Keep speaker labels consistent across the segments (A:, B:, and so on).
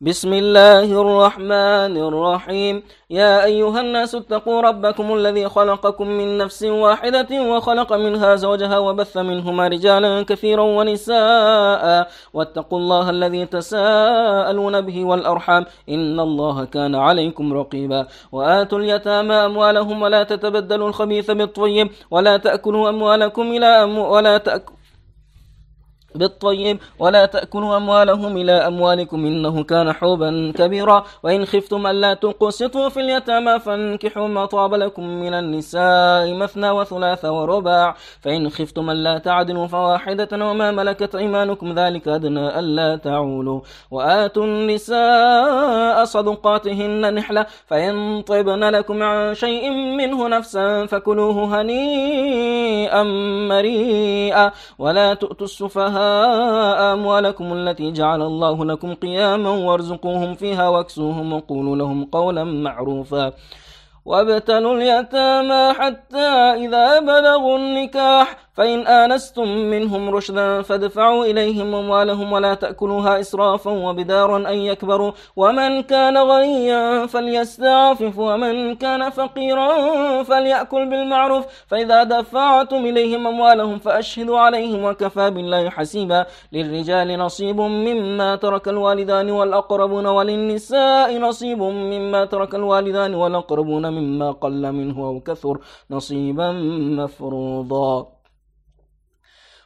A: بسم الله الرحمن الرحيم يا أيها الناس اتقوا ربكم الذي خلقكم من نفس واحدة وخلق منها زوجها وبث منهما رجالا كثيرا ونساء واتقوا الله الذي تساءلون به والأرحام إن الله كان عليكم رقيبا وآتوا اليتامى أموالهم ولا تتبدلوا الخبيث بالطيب ولا تأكلوا أموالكم إلى أم ولا تأكلوا بالطيب ولا تأكلوا أموالهم إلى أموالكم إنه كان حوبا كبيرا وإن خفتم ألا تقسطوا في اليتامى فانكحوا ما طاب لكم من النساء مثنى وثلاث ورباع فإن خفتم ألا تعدلوا فواحدة وما ملكت أيمانكم ذلك أدنى ألا تعولوا وآتوا النساء صدقاتهن نحلة فإن طبن لكم عن شيء منه نفسا فكلوه هنيئا مريئا ولا تؤتوا السفهاء أموالكم التي جعل الله لكم قياما وارزقوهم فيها واكسوهم وقولوا لهم قولا معروفا وابتلوا اليتامى حتى إذا بلغوا النكاح فإن آنستم منهم رشدا فادفعوا إليهم أموالهم ولا تأكلوها إسرافا وبدارا أن يكبروا ومن كان غنيا فليستعفف ومن كان فقيرا فليأكل بالمعروف فإذا دفعتم إليهم أموالهم فأشهدوا عليهم وكفى بالله حسيبا للرجال نصيب مما ترك الوالدان والأقربون وللنساء نصيب مما ترك الوالدان والأقربون مما قل منه أو كثر نصيبا مفروضا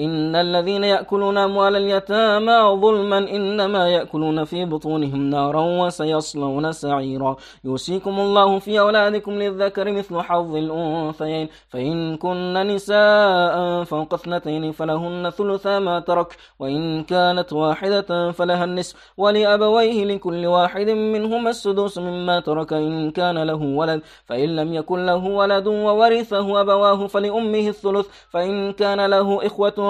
A: إن الذين يأكلون أموال اليتامى ظلما إنما يأكلون في بطونهم نارا وسيصلون سعيرا يوصيكم الله في أولادكم للذكر مثل حظ الأنثيين فإن كن نساء فوق اثنتين فلهن ثلثا ما ترك وإن كانت واحدة فلها النصف ولأبويه لكل واحد منهما السدوس مما ترك إن كان له ولد فإن لم يكن له ولد وورثه أبواه فلأمه الثلث فإن كان له إخوة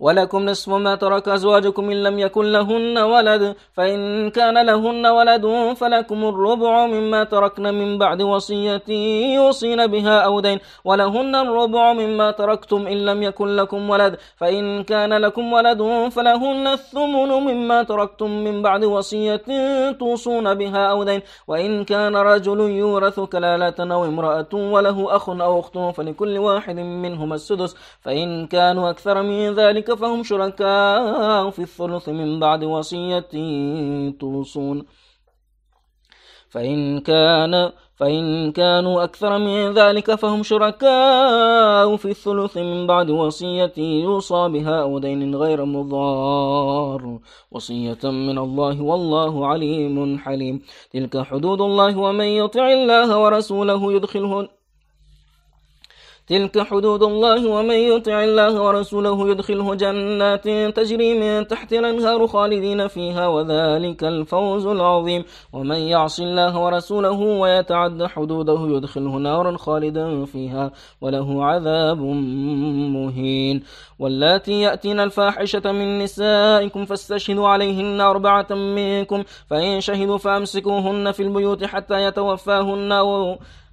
A: ولكم نصف ما ترك أزواجكم إن لم يكن لهن ولد فإن كان لهن ولد فلكم الربع مما تركن من بعد وصية يوصين بها أو دين ولهن الربع مما تركتم إن لم يكن لكم ولد فإن كان لكم ولد فلهن الثمن مما تركتم من بعد وصية توصون بها أو دين وإن كان رجل يورث كلالة أو امرأة وله أخ أو أخت فلكل واحد منهما السدس فإن كانوا أكثر من ذلك فهم شركاء في الثلث من بعد وصية توصون فإن كان فإن كانوا أكثر من ذلك فهم شركاء في الثلث من بعد وصية يوصى بها أو دين غير مضار وصية من الله والله عليم حليم تلك حدود الله ومن يطع الله ورسوله يدخله تلك حدود الله ومن يطع الله ورسوله يدخله جنات تجري من تحت الأنهار خالدين فيها وذلك الفوز العظيم ومن يعص الله ورسوله ويتعد حدوده يدخله نارا خالدا فيها وله عذاب مهين واللاتي يأتين الفاحشة من نسائكم فاستشهدوا عليهن أربعة منكم فإن شهدوا فأمسكوهن في البيوت حتى يتوفاهن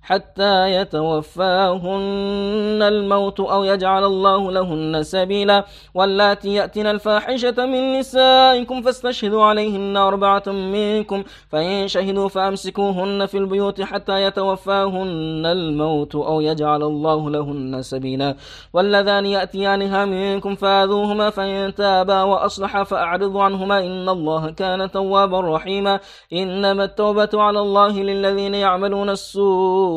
A: حتى يتوفاهن الموت أو يجعل الله لهن سبيلا واللاتي يأتين الفاحشة من نسائكم فاستشهدوا عليهن أربعة منكم فإن شهدوا فأمسكوهن في البيوت حتى يتوفاهن الموت أو يجعل الله لهن سبيلا واللذان يأتيانها منكم فاذوهما فإن تابا وأصلحا فأعرضوا عنهما إن الله كان توابا رحيما إنما التوبة على الله للذين يعملون السوء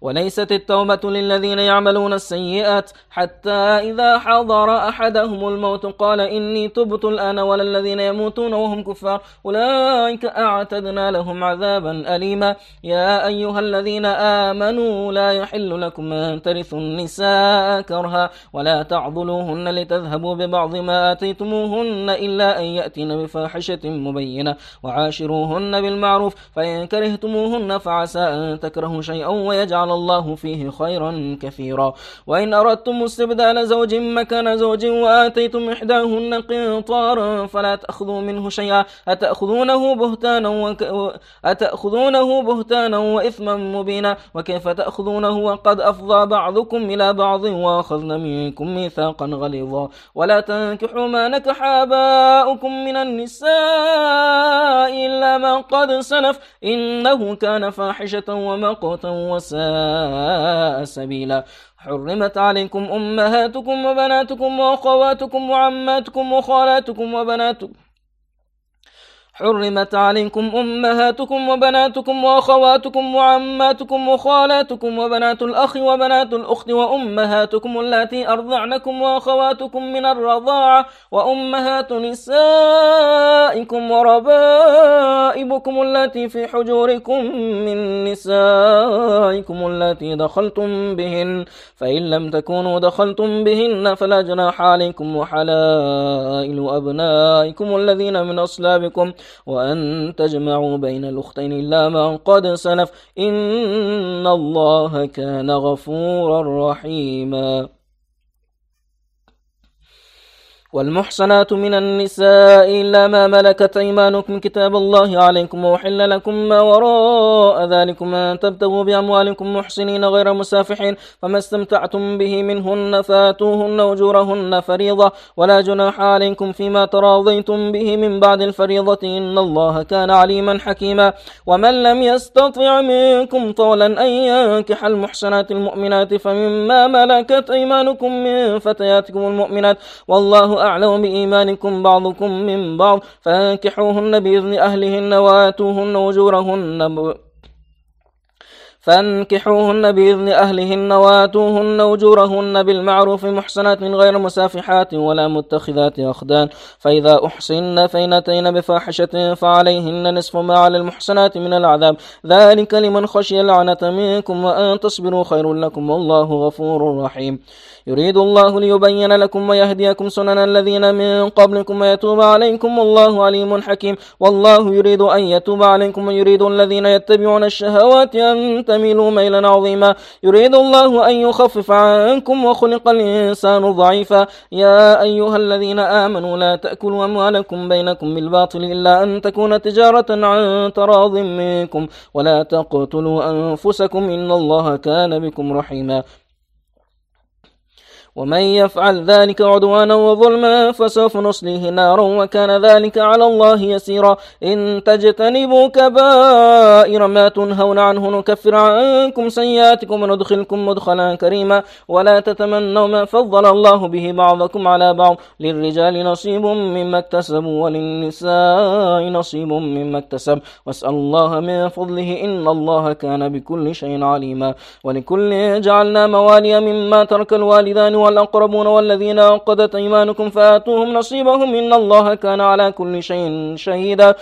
A: وليست التوبة للذين يعملون السيئات حتى إذا حضر أحدهم الموت قال إني تبت الآن ولا الذين يموتون وهم كفار أولئك أعتدنا لهم عذابا أليما يا أيها الذين آمنوا لا يحل لكم أن ترثوا النساء كرها ولا تعضلوهن لتذهبوا ببعض ما آتيتموهن إلا أن يأتين بفاحشة مبينة وعاشروهن بالمعروف فإن كرهتموهن فعسى أن تكرهوا شيئا ويجعل جعل الله فيه خيرا كثيرا وإن أردتم استبدال زوج مكان زوج وآتيتم إحداهن قنطارا فلا تأخذوا منه شيئا أتأخذونه بهتانا وك... أتأخذونه بهتانا وإثما مبينا وكيف تأخذونه وقد أفضى بعضكم إلى بعض وأخذن منكم ميثاقا غليظا ولا تنكحوا ما نكح آباؤكم من النساء إلا ما قد سلف إنه كان فاحشة ومقتا وساء سبيلا حرمت عليكم أمهاتكم وبناتكم وأخواتكم وعماتكم وخالاتكم وبناتكم حرمت عليكم أمهاتكم وبناتكم وأخواتكم وعماتكم وخالاتكم وبنات الأخ وبنات الأخت وأمهاتكم التي أرضعنكم وأخواتكم من الرضاعة وأمهات نسائكم وربائبكم التي في حجوركم من نسائكم التي دخلتم بهن فإن لم تكونوا دخلتم بهن فلا جناح عليكم وحلائل أبنائكم الذين من أصلابكم وأن تجمعوا بين الأختين إلا ما قد سلف إن الله كان غفورا رحيما والمحصنات من النساء إلا ما ملكت أيمانكم كتاب الله عليكم وحل لكم ما وراء ذلكم أن تبتغوا بأموالكم محسنين غير مسافحين فما استمتعتم به منهن فاتوهن أجورهن فريضة ولا جناح عليكم فيما تراضيتم به من بعد الفريضة إن الله كان عليما حكيما ومن لم يستطع منكم طولا أن ينكح المحسنات المؤمنات فمما ملكت أيمانكم من فتياتكم المؤمنات والله أعلم بإيمانكم بعضكم من بعض فانكحوهن بإذن أهلهن وآتوهن أجورهن فانكحوهن بإذن أهلهن وآتوهن وجورهن بالمعروف محسنات غير مسافحات ولا متخذات أخدان فإذا أحسن فإن أتين بفاحشة فعليهن نصف ما على المحسنات من العذاب ذلك لمن خشي العنة منكم وأن تصبروا خير لكم والله غفور رحيم يريد الله ليبين لكم ويهديكم سنن الذين من قبلكم ويتوب عليكم والله عليم حكيم والله يريد أن يتوب عليكم ويريد الذين يتبعون الشهوات أن تميلوا ميلا عظيما يريد الله أن يخفف عنكم وخلق الإنسان ضعيفا يا أيها الذين آمنوا لا تأكلوا أموالكم بينكم بالباطل إلا أن تكون تجارة عن تراض منكم ولا تقتلوا أنفسكم إن الله كان بكم رحيما ومن يفعل ذلك عدوانا وظلما فسوف نصليه نارا وكان ذلك على الله يسيرا إن تجتنبوا كبائر ما تنهون عنه نكفر عنكم سيئاتكم وندخلكم مدخلا كريما ولا تتمنوا ما فضل الله به بعضكم على بعض للرجال نصيب مما اكتسبوا وللنساء نصيب مما اكتسب واسأل الله من فضله إن الله كان بكل شيء عليما ولكل جعلنا موالي مما ترك الوالدان والأقربون والذين أنقذت أيمانكم فآتوهم نصيبهم إن الله كان على كل شيء شهيدا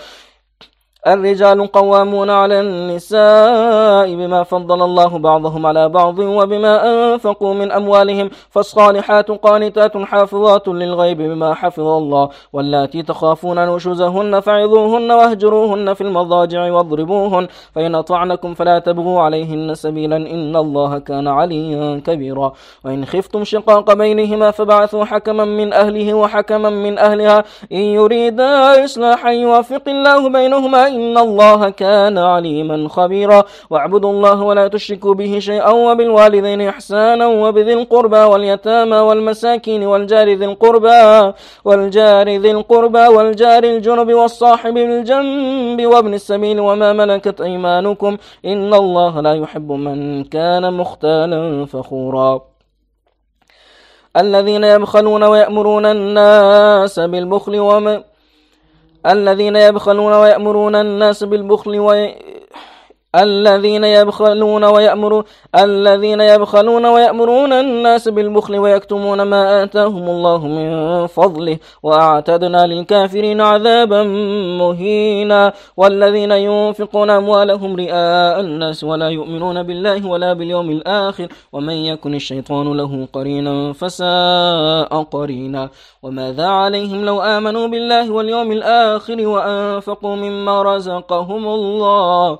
A: الرجال قوامون على النساء بما فضل الله بعضهم على بعض وبما أنفقوا من أموالهم فالصالحات قانتات حافظات للغيب بما حفظ الله واللاتي تخافون نشوزهن فعظوهن واهجروهن في المضاجع واضربوهن فإن أطعنكم فلا تبغوا عليهن سبيلا إن الله كان عليا كبيرا وإن خفتم شقاق بينهما فبعثوا حكما من أهله وحكما من أهلها إن يريدا إصلاحا يوفق الله بينهما إن الله كان عليما خبيرا واعبدوا الله ولا تشركوا به شيئا وبالوالدين إحسانا وبذي القربى واليتامى والمساكين والجار ذي القربى والجار ذي القربى والجار الجنب والصاحب الجنب وابن السبيل وما ملكت أيمانكم إن الله لا يحب من كان مختالا فخورا الذين يبخلون ويأمرون الناس بالبخل ومن الذين يبخلون ويأمرون الناس بالبخل الذين يبخلون ويأمرون الذين يبخلون ويأمرون الناس بالبخل ويكتمون ما آتاهم الله من فضله وأعتدنا للكافرين عذابا مهينا والذين ينفقون أموالهم رئاء الناس ولا يؤمنون بالله ولا باليوم الآخر ومن يكن الشيطان له قرينا فساء قرينا وماذا عليهم لو آمنوا بالله واليوم الآخر وأنفقوا مما رزقهم الله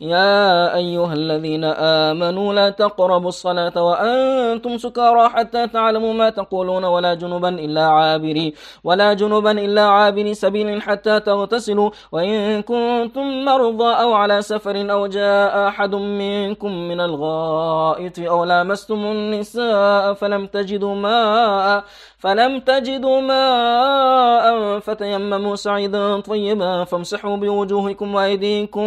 A: يا أيها الذين آمنوا لا تقربوا الصلاة وأنتم سكارى حتى تعلموا ما تقولون ولا جنبا إلا عابري ولا جنبا إلا عابري سبيل حتى تغتسلوا وإن كنتم مرضى أو على سفر أو جاء أحد منكم من الغائط أو لامستم النساء فلم تجدوا ماء فلم تجدوا ماء فتيمموا سعيدا طيبا فامسحوا بوجوهكم وأيديكم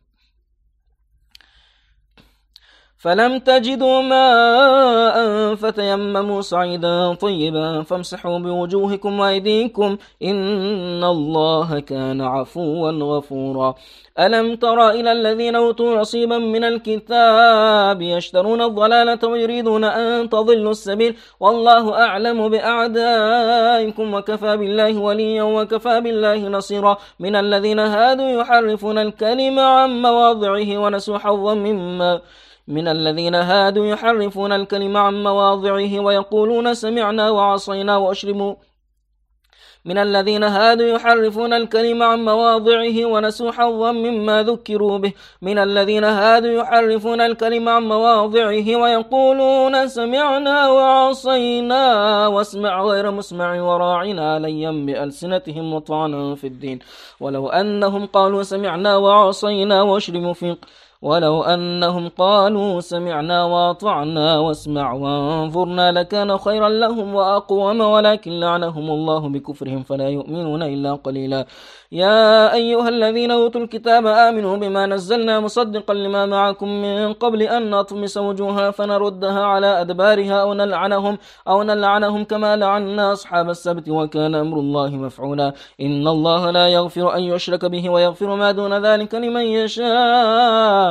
A: فلم تجدوا ماء فتيمموا صعيدا طيبا فامسحوا بوجوهكم وأيديكم إن الله كان عفوا غفورا ألم تر إلى الذين أوتوا نصيبا من الكتاب يشترون الضلالة ويريدون أن تضلوا السبيل والله أعلم بأعدائكم وكفى بالله وليا وكفى بالله نصيرا من الذين هادوا يحرفون الكلم عن مواضعه ونسوا حظا مما من الذين هادوا يحرفون الكلم عن مواضعه ويقولون سمعنا وعصينا وأشرموا من الذين هادوا يحرفون الكلم عن مواضعه ونسوا حظا مما ذكروا به من الذين هادوا يحرفون الكلم عن مواضعه ويقولون سمعنا وعصينا واسمع غير مسمع وراعنا ليا بألسنتهم وطعنا في الدين ولو أنهم قالوا سمعنا وعصينا واشرموا في ولو أنهم قالوا سمعنا وأطعنا واسمع وانظرنا لكان خيرا لهم وأقوم ولكن لعنهم الله بكفرهم فلا يؤمنون إلا قليلا يا أيها الذين أوتوا الكتاب آمنوا بما نزلنا مصدقا لما معكم من قبل أن نطمس وجوها فنردها على أدبارها أو نلعنهم أو نلعنهم كما لعنا أصحاب السبت وكان أمر الله مفعولا إن الله لا يغفر أن يشرك به ويغفر ما دون ذلك لمن يشاء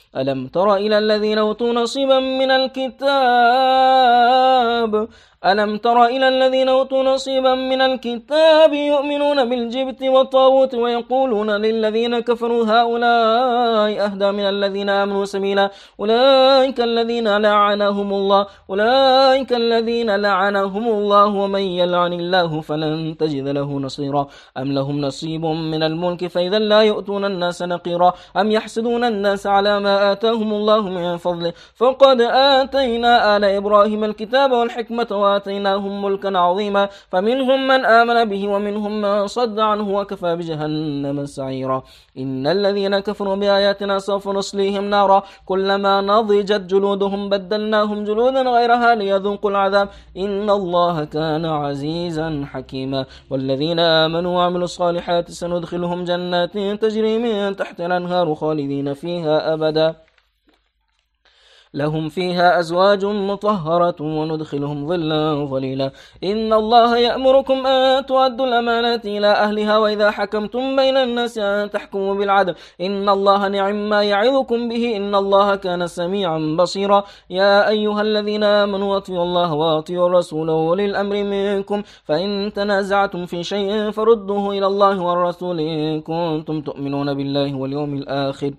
A: ألم تر إلى الذين أوتوا نصيبا من الكتاب ألم تر إلى الذين أوتوا نصيبا من الكتاب يؤمنون بالجبت والطاغوت ويقولون للذين كفروا هؤلاء أهدى من الذين آمنوا سبيلا أولئك الذين لعنهم الله أولئك الذين لعنهم الله ومن يلعن الله فلن تجد له نصيرا أم لهم نصيب من الملك فإذا لا يؤتون الناس نقيرا أم يحسدون الناس على ما آتاهم الله من فضله فقد آتينا آل إبراهيم الكتاب والحكمة وآتيناهم ملكا عظيما فمنهم من آمن به ومنهم من صد عنه وكفى بجهنم سعيرا إن الذين كفروا بآياتنا سوف نصليهم نارا كلما نضجت جلودهم بدلناهم جلودا غيرها ليذوقوا العذاب إن الله كان عزيزا حكيما والذين آمنوا وعملوا الصالحات سندخلهم جنات تجري من تحت الأنهار خالدين فيها أبدا لهم فيها أزواج مطهرة وندخلهم ظلا ظليلا إن الله يأمركم أن تؤدوا الأمانات إلى أهلها وإذا حكمتم بين الناس أن تحكموا بالعدل إن الله نعم ما يعظكم به إن الله كان سميعا بصيرا يا أيها الذين آمنوا أطيعوا الله وأطيعوا الرسول وأولي الأمر منكم فإن تنازعتم في شيء فردوه إلى الله والرسول إن كنتم تؤمنون بالله واليوم الآخر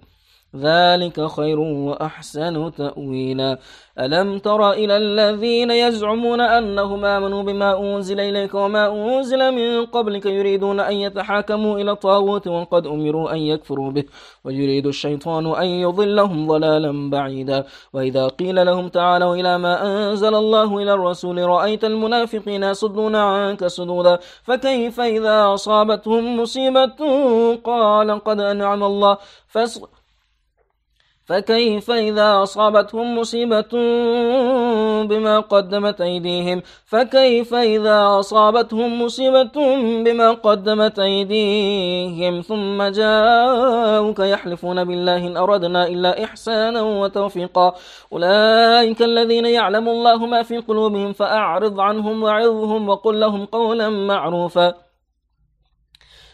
A: ذلك خير وأحسن تأويلا ألم تر إلى الذين يزعمون أنهم آمنوا بما أنزل إليك وما أنزل من قبلك يريدون أن يتحاكموا إلى الطاغوت وقد أمروا أن يكفروا به ويريد الشيطان أن يضلهم ضلالا بعيدا وإذا قيل لهم تعالوا إلى ما أنزل الله إلى الرسول رأيت المنافقين يصدون عنك سدودا فكيف إذا أصابتهم مصيبة قال قد أنعم الله فاسقوا فكيف إذا أصابتهم مصيبة بما قدمت أيديهم فكيف إذا أصابتهم مصيبة بما قدمت أيديهم ثم جاءوك يحلفون بالله إن أردنا إلا إحسانا وتوفيقا أولئك الذين يعلم الله ما في قلوبهم فأعرض عنهم وعظهم وقل لهم قولا معروفا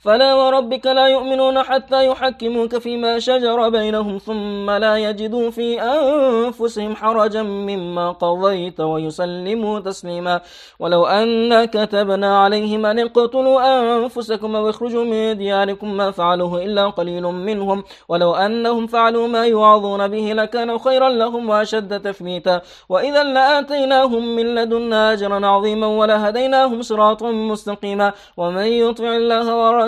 A: فلا وربك لا يؤمنون حتى يحكموك فيما شجر بينهم ثم لا يجدوا في أنفسهم حرجا مما قضيت ويسلموا تسليما ولو أن كتبنا عليهم أن اقتلوا أنفسكم واخرجوا من دياركم ما فعلوه إلا قليل منهم ولو أنهم فعلوا ما يوعظون به لكان خيرا لهم وأشد تثبيتا وإذا لآتيناهم من لدنا أجرا عظيما ولهديناهم صراطا مستقيما ومن يطع الله ورسوله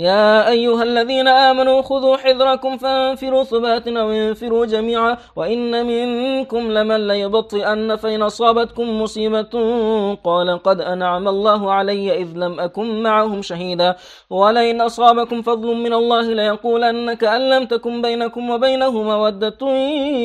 A: يا أيها الذين آمنوا خذوا حذركم فانفروا ثبات أو انفروا جميعا وإن منكم لمن ليبطئن فإن أصابتكم مصيبة قال قد أنعم الله علي إذ لم أكن معهم شهيدا ولئن أصابكم فضل من الله ليقولن كأن لم تكن بينكم وبينه مودة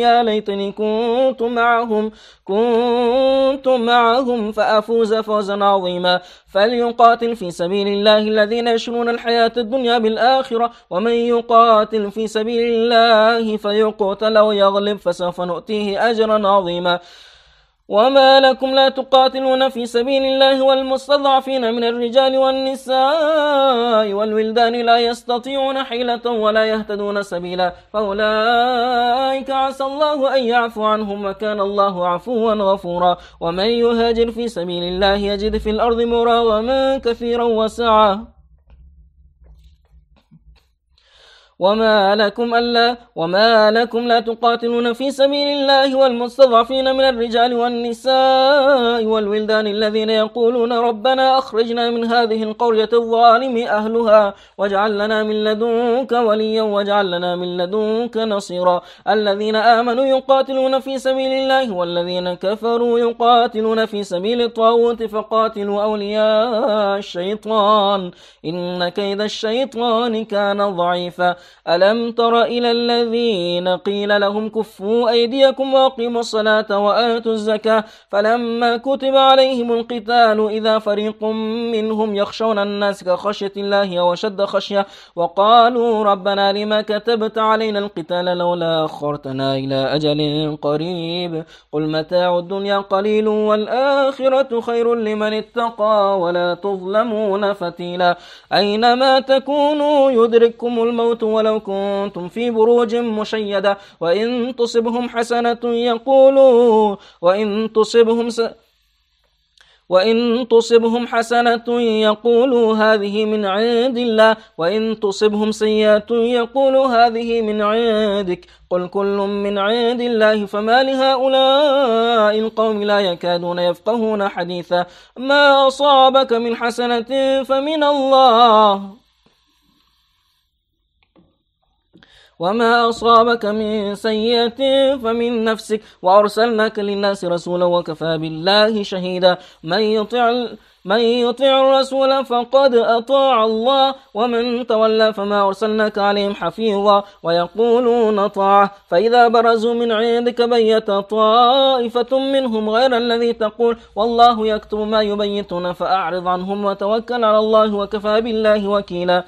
A: يا ليتني كنت معهم كنت معهم فأفوز فوزا عظيما فليقاتل في سبيل الله الذين يشرون الحياة الدنيا بالآخرة ومن يقاتل في سبيل الله فيقتل أو يغلب فسوف نؤتيه أجرا عظيما وما لكم لا تقاتلون في سبيل الله والمستضعفين من الرجال والنساء والولدان لا يستطيعون حيلة ولا يهتدون سبيلا فأولئك عسى الله أن يعفو عنهم وكان الله عفوا غفورا ومن يهاجر في سبيل الله يجد في الأرض مراغما كثيرا وسعا وما لكم ألا وما لكم لا تقاتلون في سبيل الله والمستضعفين من الرجال والنساء والولدان الذين يقولون ربنا أخرجنا من هذه القرية الظالم أهلها واجعل لنا من لدنك وليا واجعل لنا من لدنك نصيرا الذين آمنوا يقاتلون في سبيل الله والذين كفروا يقاتلون في سبيل الطاغوت فقاتلوا أولياء الشيطان إن كيد الشيطان كان ضعيفا ألم تر إلى الذين قيل لهم كفوا أيديكم وأقيموا الصلاة وآتوا الزكاة فلما كتب عليهم القتال إذا فريق منهم يخشون الناس كخشية الله وشد خشية وقالوا ربنا لما كتبت علينا القتال لولا أخرتنا إلى أجل قريب قل متاع الدنيا قليل والآخرة خير لمن اتقى ولا تظلمون فتيلا أينما تكونوا يدرككم الموت ولو كنتم في بروج مشيدة وإن تصبهم حسنة يقولوا وإن تصبهم س... وإن تصبهم حسنة يقولوا هذه من عند الله وإن تصبهم سيئة يقولوا هذه من عندك قل كل من عند الله فما لهؤلاء القوم لا يكادون يفقهون حديثا ما أصابك من حسنة فمن الله وما أصابك من سيئة فمن نفسك وأرسلناك للناس رسولا وكفى بالله شهيدا من يطع من يطع الرسول فقد أطاع الله ومن تولى فما أرسلناك عليهم حفيظا ويقولون طاعة فإذا برزوا من عندك بيت طائفة منهم غير الذي تقول والله يكتب ما يبيتون فأعرض عنهم وتوكل على الله وكفى بالله وكيلا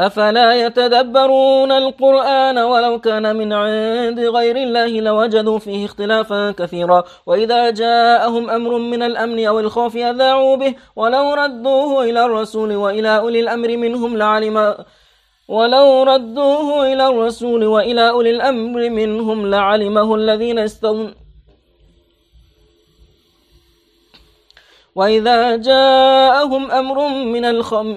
A: أفلا يتدبرون القرآن ولو كان من عند غير الله لوجدوا فيه اختلافا كثيرا وإذا جاءهم أمر من الأمن أو الخوف أذاعوا به ولو ردوه إلى الرسول وإلى أولي الأمر منهم لعلم ولو ردوه إلى الرسول وإلى أولي الأمر منهم لعلمه الذين استغنوا وإذا جاءهم أمر من الخوف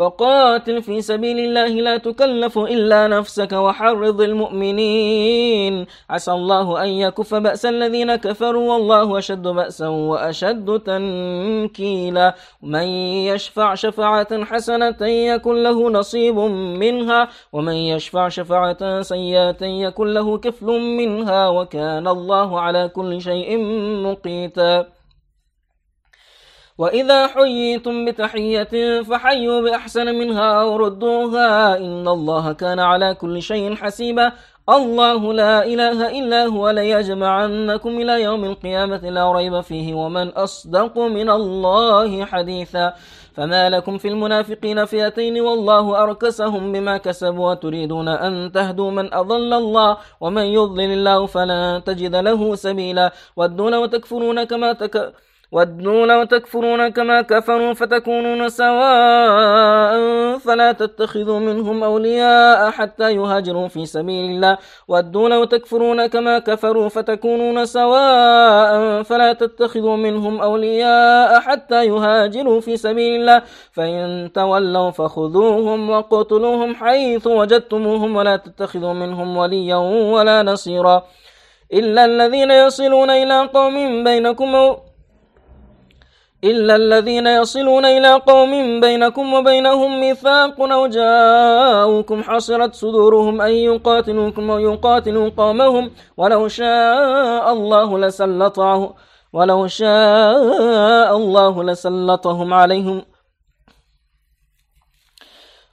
A: فقاتل في سبيل الله لا تكلف إلا نفسك وحرض المؤمنين عسى الله أن يكف بأس الذين كفروا والله أشد بأسا وأشد تنكيلا من يشفع شفعة حسنة يكن له نصيب منها ومن يشفع شفعة سيئة يكن له كفل منها وكان الله على كل شيء مقيتا وإذا حييتم بتحية فحيوا بأحسن منها أو ردوها إن الله كان على كل شيء حسيبا الله لا إله إلا هو ليجمعنكم إلى يوم القيامة لا ريب فيه ومن أصدق من الله حديثا فما لكم في المنافقين فئتين والله أركسهم بما كسبوا وتريدون أن تهدوا من أضل الله ومن يضلل الله فلا تجد له سبيلا ودون وتكفرون كما تكفرون ودوا لو تكفرون كما كفروا فتكونون سواء فلا تتخذوا منهم أولياء حتى يهاجروا في سبيل الله ودوا لو تكفرون كما كفروا فتكونون سواء فلا تتخذوا منهم أولياء حتى يهاجروا في سبيل الله فإن تولوا فخذوهم وقتلوهم حيث وجدتموهم ولا تتخذوا منهم وليا ولا نصيرا إلا الذين يصلون إلى قوم بينكم إلا الذين يصلون إلى قوم بينكم وبينهم ميثاق أو جاءوكم حصرت صدورهم أن يقاتلوكم ويقاتلوا قومهم ولو شاء الله لسلطه ولو شاء الله لسلطهم عليهم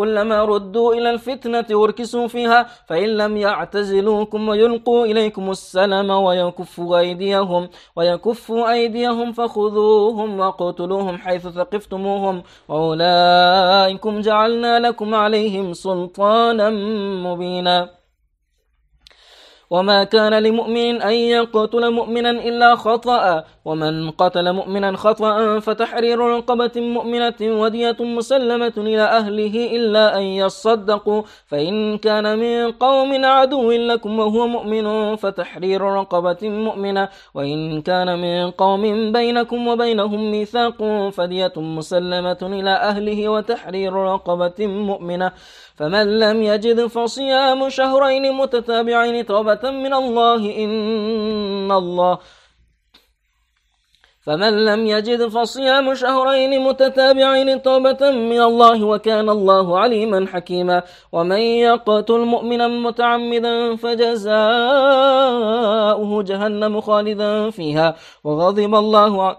A: كلما ردوا إلى الفتنة وركسوا فيها فإن لم يعتزلوكم ويلقوا إليكم السلام ويكفوا أيديهم ويكفوا أيديهم فخذوهم وقتلوهم حيث ثقفتموهم وأولئكم جعلنا لكم عليهم سلطانا مبينا وما كان لمؤمن أن يقتل مؤمنا إلا خطأ ومن قتل مؤمنا خطأ فتحرير رقبة مؤمنة ودية مسلمة إلى أهله إلا أن يصدقوا فإن كان من قوم عدو لكم وهو مؤمن فتحرير رقبة مؤمنة وإن كان من قوم بينكم وبينهم ميثاق فدية مسلمة إلى أهله وتحرير رقبة مؤمنة فمن لم يجد فصيام شهرين متتابعين توبة من الله إن الله فمن لم يجد فصيام شهرين متتابعين توبة من الله وكان الله عليما حكيما ومن يقتل مؤمنا متعمدا فجزاؤه جهنم خالدا فيها وغضب الله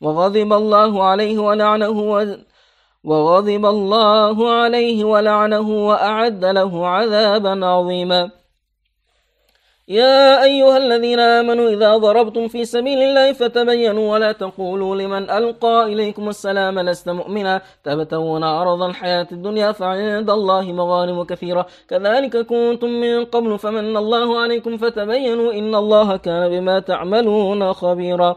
A: وغضب الله عليه ولعنه وزنه وغضب الله عليه ولعنه وأعد له عذابا عظيما يا أيها الذين آمنوا إذا ضربتم في سبيل الله فتبينوا ولا تقولوا لمن ألقى إليكم السلام لست مؤمنا تبتون عرض الحياة الدنيا فعند الله مغانم كثيرة كذلك كنتم من قبل فمن الله عليكم فتبينوا إن الله كان بما تعملون خبيرا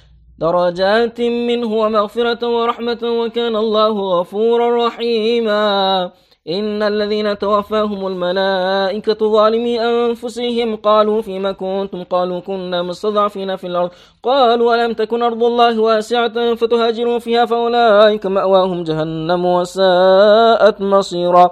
A: درجات منه ومغفرة ورحمة وكان الله غفورا رحيما إن الذين توفاهم الملائكة ظالمي أنفسهم قالوا فيما كنتم قالوا كنا مستضعفين في الأرض قالوا ألم تكن أرض الله واسعة فتهاجروا فيها فأولئك مأواهم جهنم وساءت مصيرا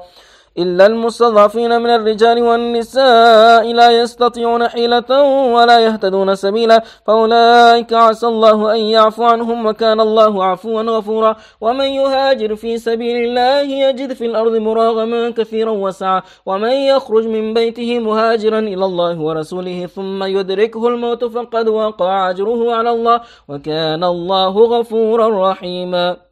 A: إلا المستضعفين من الرجال والنساء لا يستطيعون حيلة ولا يهتدون سبيلا فأولئك عسى الله أن يعفو عنهم وكان الله عفوا غفورا ومن يهاجر في سبيل الله يجد في الأرض مراغما كثيرا وسعا ومن يخرج من بيته مهاجرا إلى الله ورسوله ثم يدركه الموت فقد وقع أجره على الله وكان الله غفورا رحيما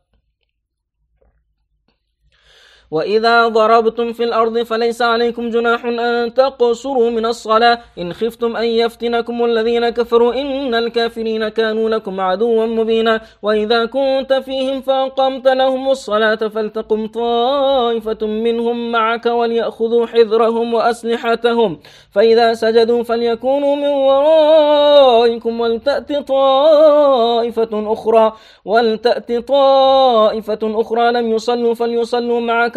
A: وإذا ضربتم في الأرض فليس عليكم جناح أن تقصروا من الصلاة إن خفتم أن يفتنكم الذين كفروا إن الكافرين كانوا لكم عدوا مبينا وإذا كنت فيهم فأقمت لهم الصلاة فلتقم طائفة منهم معك وليأخذوا حذرهم وأسلحتهم فإذا سجدوا فليكونوا من ورائكم ولتأت طائفة أخرى ولتأت طائفة أخرى لم يصلوا فليصلوا معك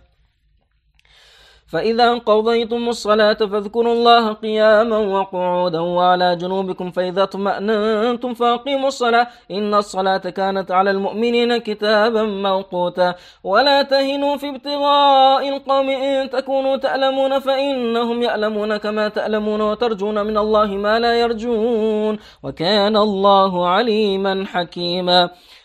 A: فإذا قضيتم الصلاة فاذكروا الله قياما وقعودا وعلى جنوبكم فإذا اطمأنتم فأقيموا الصلاة إن الصلاة كانت على المؤمنين كتابا موقوتا ولا تهنوا في ابتغاء القوم إن تكونوا تألمون فإنهم يألمون كما تألمون وترجون من الله ما لا يرجون وكان الله عليما حكيما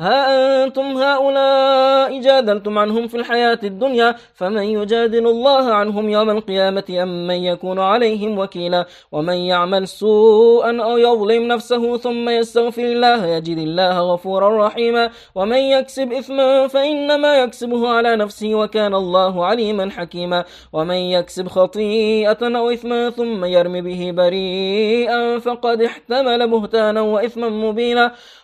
A: ها أنتم هؤلاء جادلتم عنهم في الحياة الدنيا فمن يجادل الله عنهم يوم القيامة أم من يكون عليهم وكيلا ومن يعمل سوءا أو يظلم نفسه ثم يستغفر الله يجد الله غفورا رحيما ومن يكسب إثما فإنما يكسبه على نفسه وكان الله عليما حكيما ومن يكسب خطيئة أو إثما ثم يرمي به بريئا فقد احتمل بهتانا وإثما مبينا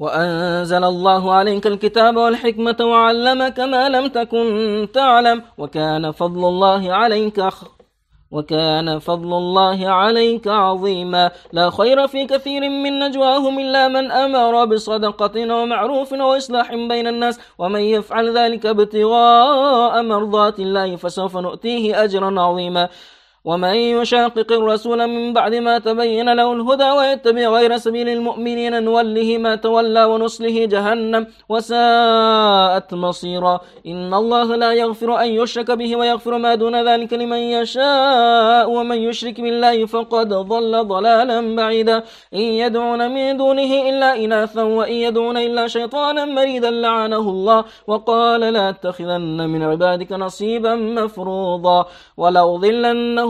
A: وأنزل الله عليك الكتاب والحكمة وعلمك ما لم تكن تعلم وكان فضل الله عليك وكان فضل الله عليك عظيما لا خير في كثير من نجواهم إلا من أمر بصدقة ومعروف وإصلاح بين الناس ومن يفعل ذلك ابتغاء مرضات الله فسوف نؤتيه أجرا عظيما ومن يشاقق الرسول من بعد ما تبين له الهدى ويتبع غير سبيل المؤمنين نوله ما تولى ونصله جهنم وساءت مصيرا إن الله لا يغفر أن يشرك به ويغفر ما دون ذلك لمن يشاء ومن يشرك بالله فقد ضل ضلالا بعيدا إن يدعون من دونه إلا إناثا وإن يدعون إلا شيطانا مريدا لعنه الله وقال لا تخذن من عبادك نصيبا مفروضا ولو ظلنه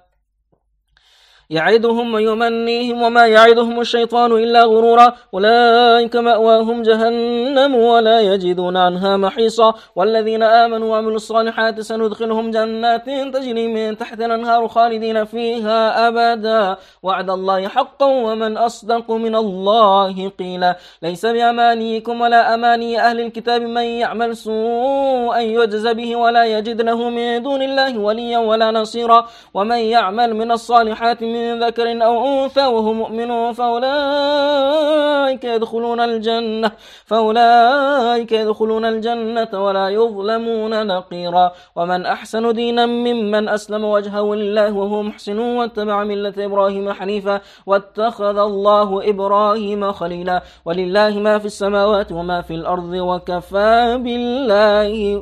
A: يعدهم ويمنيهم وما يعدهم الشيطان إلا غرورا أولئك مأواهم جهنم ولا يجدون عنها محيصا والذين آمنوا وعملوا الصالحات سندخلهم جنات تجري من تحت الأنهار خالدين فيها أبدا وعد الله حقا ومن أصدق من الله قيلا ليس بأمانيكم ولا أماني أهل الكتاب من يعمل سوءا يجز به ولا يجد له من دون الله وليا ولا نصيرا ومن يعمل من الصالحات من من ذكر أو أنثى وهم مؤمنون فأولئك يدخلون الجنة فأولئك يدخلون الجنة ولا يظلمون نقيرا ومن أحسن دينا ممن أسلم وجهه لله وهو محسن واتبع ملة إبراهيم حنيفا واتخذ الله إبراهيم خليلا ولله ما في السماوات وما في الأرض وكفى بالله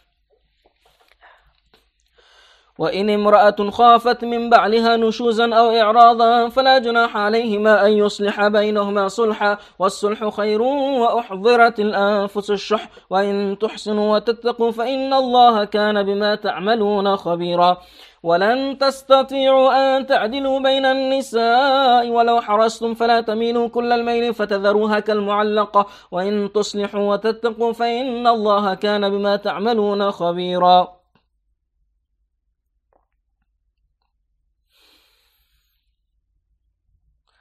A: وإن امرأة خافت من بعلها نشوزا أو إعراضا فلا جناح عليهما أن يصلح بينهما صلحا والصلح خير وأحضرت الأنفس الشح وإن تحسنوا وتتقوا فإن الله كان بما تعملون خبيرا ولن تستطيعوا أن تعدلوا بين النساء ولو حرصتم فلا تميلوا كل الميل فتذروها كالمعلقة وإن تصلحوا وتتقوا فإن الله كان بما تعملون خبيرا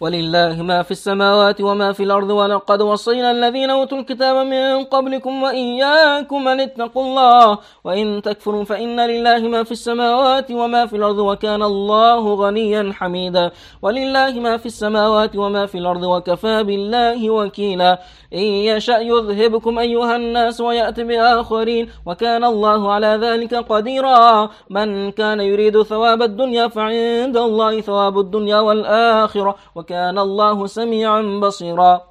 A: ولله ما في السماوات وما في الأرض ولقد وصينا الذين أوتوا الكتاب من قبلكم وإياكم أن اتقوا الله وإن تكفروا فإن لله ما في السماوات وما في الأرض وكان الله غنيا حميدا ولله ما في السماوات وما في الأرض وكفى بالله وكيلا إن يشأ يذهبكم أيها الناس ويأتي بآخرين وكان الله على ذلك قديرا من كان يريد ثواب الدنيا فعند الله ثواب الدنيا والآخرة وكان وكان الله سميعا بصيرا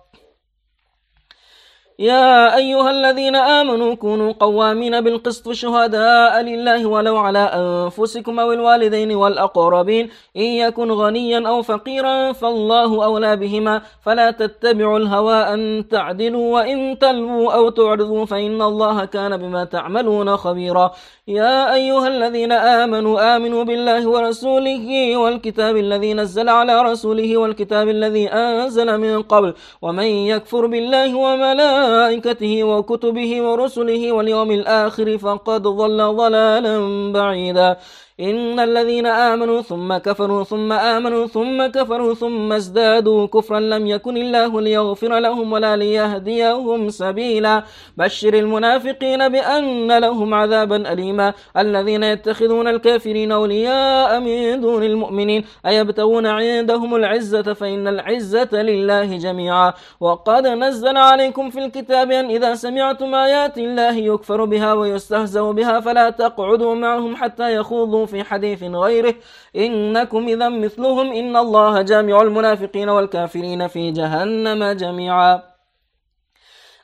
A: يا أيها الذين آمنوا كونوا قوامين بالقسط شهداء لله ولو على أنفسكم أو الوالدين والأقربين إن يكن غنيا أو فقيرا فالله أولى بهما فلا تتبعوا الهوى أن تعدلوا وإن تلووا أو تعرضوا فإن الله كان بما تعملون خبيرا يا أيها الذين آمنوا آمنوا بالله ورسوله والكتاب الذي نزل على رسوله والكتاب الذي أنزل من قبل ومن يكفر بالله وملائكته وملائكته وكتبه ورسله واليوم الآخر فقد ضل ضلالا بعيدا إن الذين آمنوا ثم كفروا ثم آمنوا ثم كفروا ثم ازدادوا كفرا لم يكن الله ليغفر لهم ولا ليهديهم سبيلا بشر المنافقين بأن لهم عذابا أليما الذين يتخذون الكافرين أولياء من دون المؤمنين أيبتغون عندهم العزة فإن العزة لله جميعا وقد نزل عليكم في الكتاب أن إذا سمعتم آيات الله يكفر بها ويستهزأ بها فلا تقعدوا معهم حتى يخوضوا في حديث غيره إنكم إذا مثلهم إن الله جامع المنافقين والكافرين في جهنم جميعا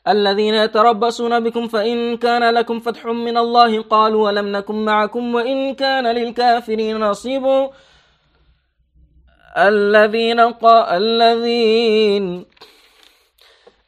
A: الذين يتربصون بكم فإن كان لكم فتح من الله قالوا ولم نكن معكم وإن كان للكافرين نصيب الذين قال الذين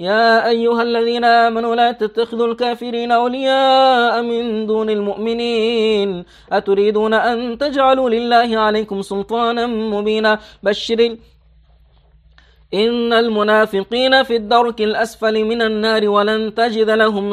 A: يا أيها الذين آمنوا لا تتخذوا الكافرين أولياء من دون المؤمنين أتريدون أن تجعلوا لله عليكم سلطانا مبينا بشر إن المنافقين في الدرك الأسفل من النار ولن تجد لهم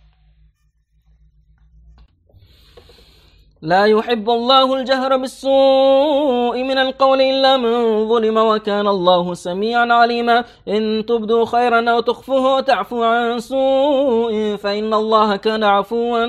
A: لا يحب الله الجهر بالسوء من القول إلا من ظلم وكان الله سميعا عليما إن تبدوا خيرا أو تخفوه وتعفو عن سوء فإن الله كان عفوا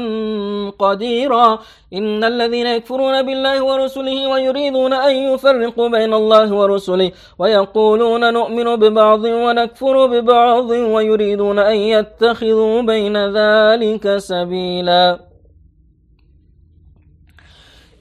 A: قديرا إن الذين يكفرون بالله ورسله ويريدون أن يفرقوا بين الله ورسله ويقولون نؤمن ببعض ونكفر ببعض ويريدون أن يتخذوا بين ذلك سبيلا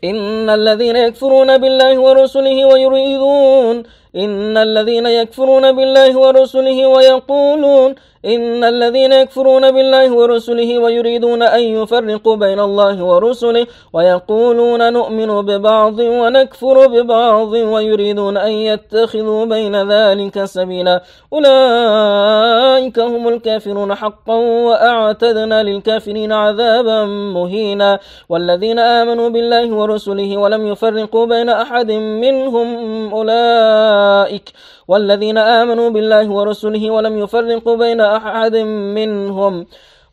A: إن الذين يكفرون بالله ورسله ويريدون إن الذين يكفرون بالله ورسله ويقولون إن الذين يكفرون بالله ورسله ويريدون أن يفرقوا بين الله ورسله ويقولون نؤمن ببعض ونكفر ببعض ويريدون أن يتخذوا بين ذلك سبيلا أولئك هم الكافرون حقا وأعتدنا للكافرين عذابا مهينا والذين آمنوا بالله ورسله ولم يفرقوا بين أحد منهم أولئك أولئك والذين آمنوا بالله ورسله ولم يفرقوا بين أحد منهم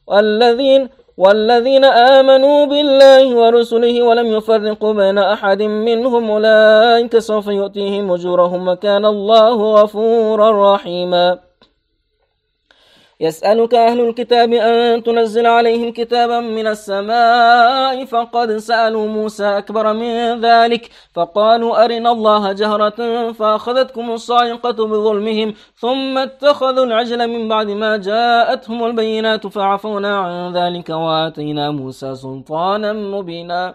A: والذين والذين آمنوا بالله ورسله ولم يفرقوا بين أحد منهم أولئك سوف يؤتيهم أجورهم وكان الله غفورا رحيما يسألك أهل الكتاب أن تنزل عليهم كتابا من السماء فقد سألوا موسى أكبر من ذلك فقالوا أرنا الله جهرة فأخذتكم الصاعقة بظلمهم ثم اتخذوا العجل من بعد ما جاءتهم البينات فعفونا عن ذلك وآتينا موسى سلطانا مبينا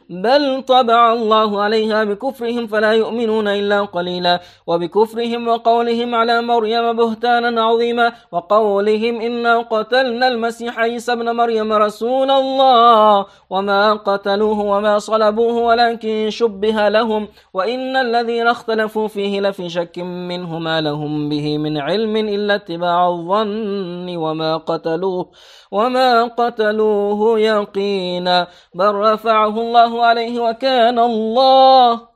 A: بل طبع الله عليها بكفرهم فلا يؤمنون إلا قليلا وبكفرهم وقولهم على مريم بهتانا عظيما وقولهم إنا قتلنا المسيح عيسى ابن مريم رسول الله وما قتلوه وما صلبوه ولكن شبه لهم وإن الذين اختلفوا فيه لفي شك منه ما لهم به من علم إلا اتباع الظن وما قتلوه وما قتلوه يقينا بل رفعه الله عليه وكان الله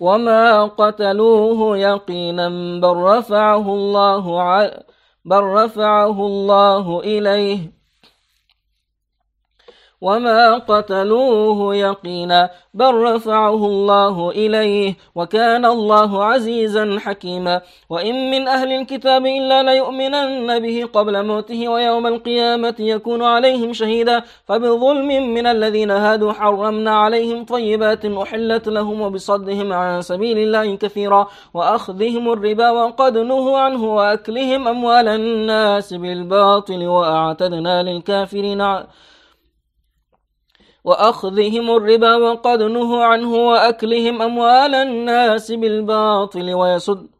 A: وما قتلوه يقينا بل رفعه الله ع... بل رفعه الله إليه وما قتلوه يقينا بل رفعه الله إليه وكان الله عزيزا حكيما وإن من أهل الكتاب إلا ليؤمنن به قبل موته ويوم القيامة يكون عليهم شهيدا فبظلم من الذين هادوا حرمنا عليهم طيبات أحلت لهم وبصدهم عن سبيل الله كثيرا وأخذهم الربا وقد نهوا عنه وأكلهم أموال الناس بالباطل وأعتدنا للكافرين وأخذهم الربا وقد نهوا عنه وأكلهم أموال الناس بالباطل ويصدون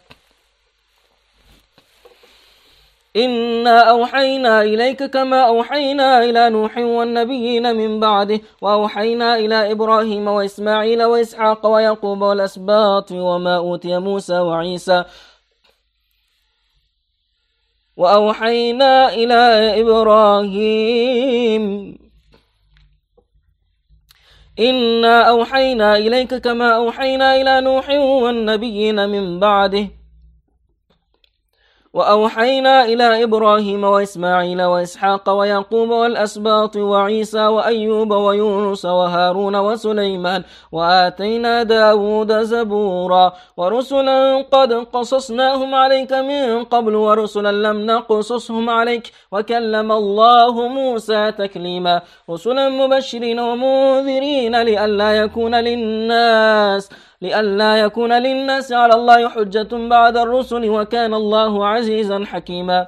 A: إنا أوحينا إليك كما أوحينا إلى نوح والنبيين من بعده وأوحينا إلى إبراهيم وإسماعيل وإسحاق ويعقوب والأسباط وما أوتي موسى وعيسى وأوحينا إلى إبراهيم إنا أوحينا إليك كما أوحينا إلى نوح والنبيين من بعده وأوحينا إلى إبراهيم وإسماعيل وإسحاق ويعقوب والأسباط وعيسى وأيوب ويونس وهارون وسليمان وآتينا داود زبورا ورسلا قد قصصناهم عليك من قبل ورسلا لم نقصصهم عليك وكلم الله موسى تكليما رسلا مبشرين ومنذرين لئلا يكون للناس لئلا يكون للناس على الله حجة بعد الرسل وكان الله عزيزا حكيما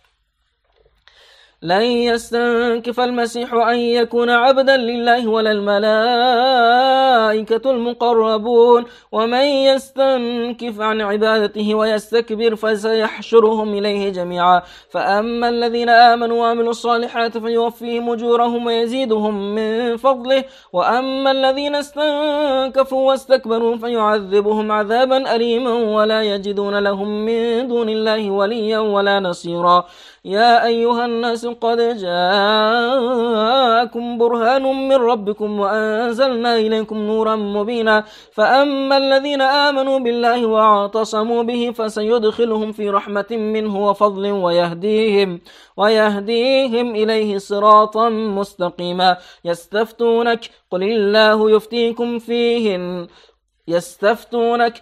A: لن يستنكف المسيح أن يكون عبدا لله ولا الملائكة المقربون ومن يستنكف عن عبادته ويستكبر فسيحشرهم إليه جميعا فأما الذين آمنوا وعملوا الصالحات فيوفيهم أجورهم ويزيدهم من فضله وأما الذين استنكفوا واستكبروا فيعذبهم عذابا أليما ولا يجدون لهم من دون الله وليا ولا نصيرا يا أيها الناس قد جاءكم برهان من ربكم وأنزلنا إليكم نورا مبينا فأما الذين آمنوا بالله واعتصموا به فسيدخلهم في رحمة منه وفضل ويهديهم ويهديهم إليه صراطا مستقيما يستفتونك قل الله يفتيكم فيهن يستفتونك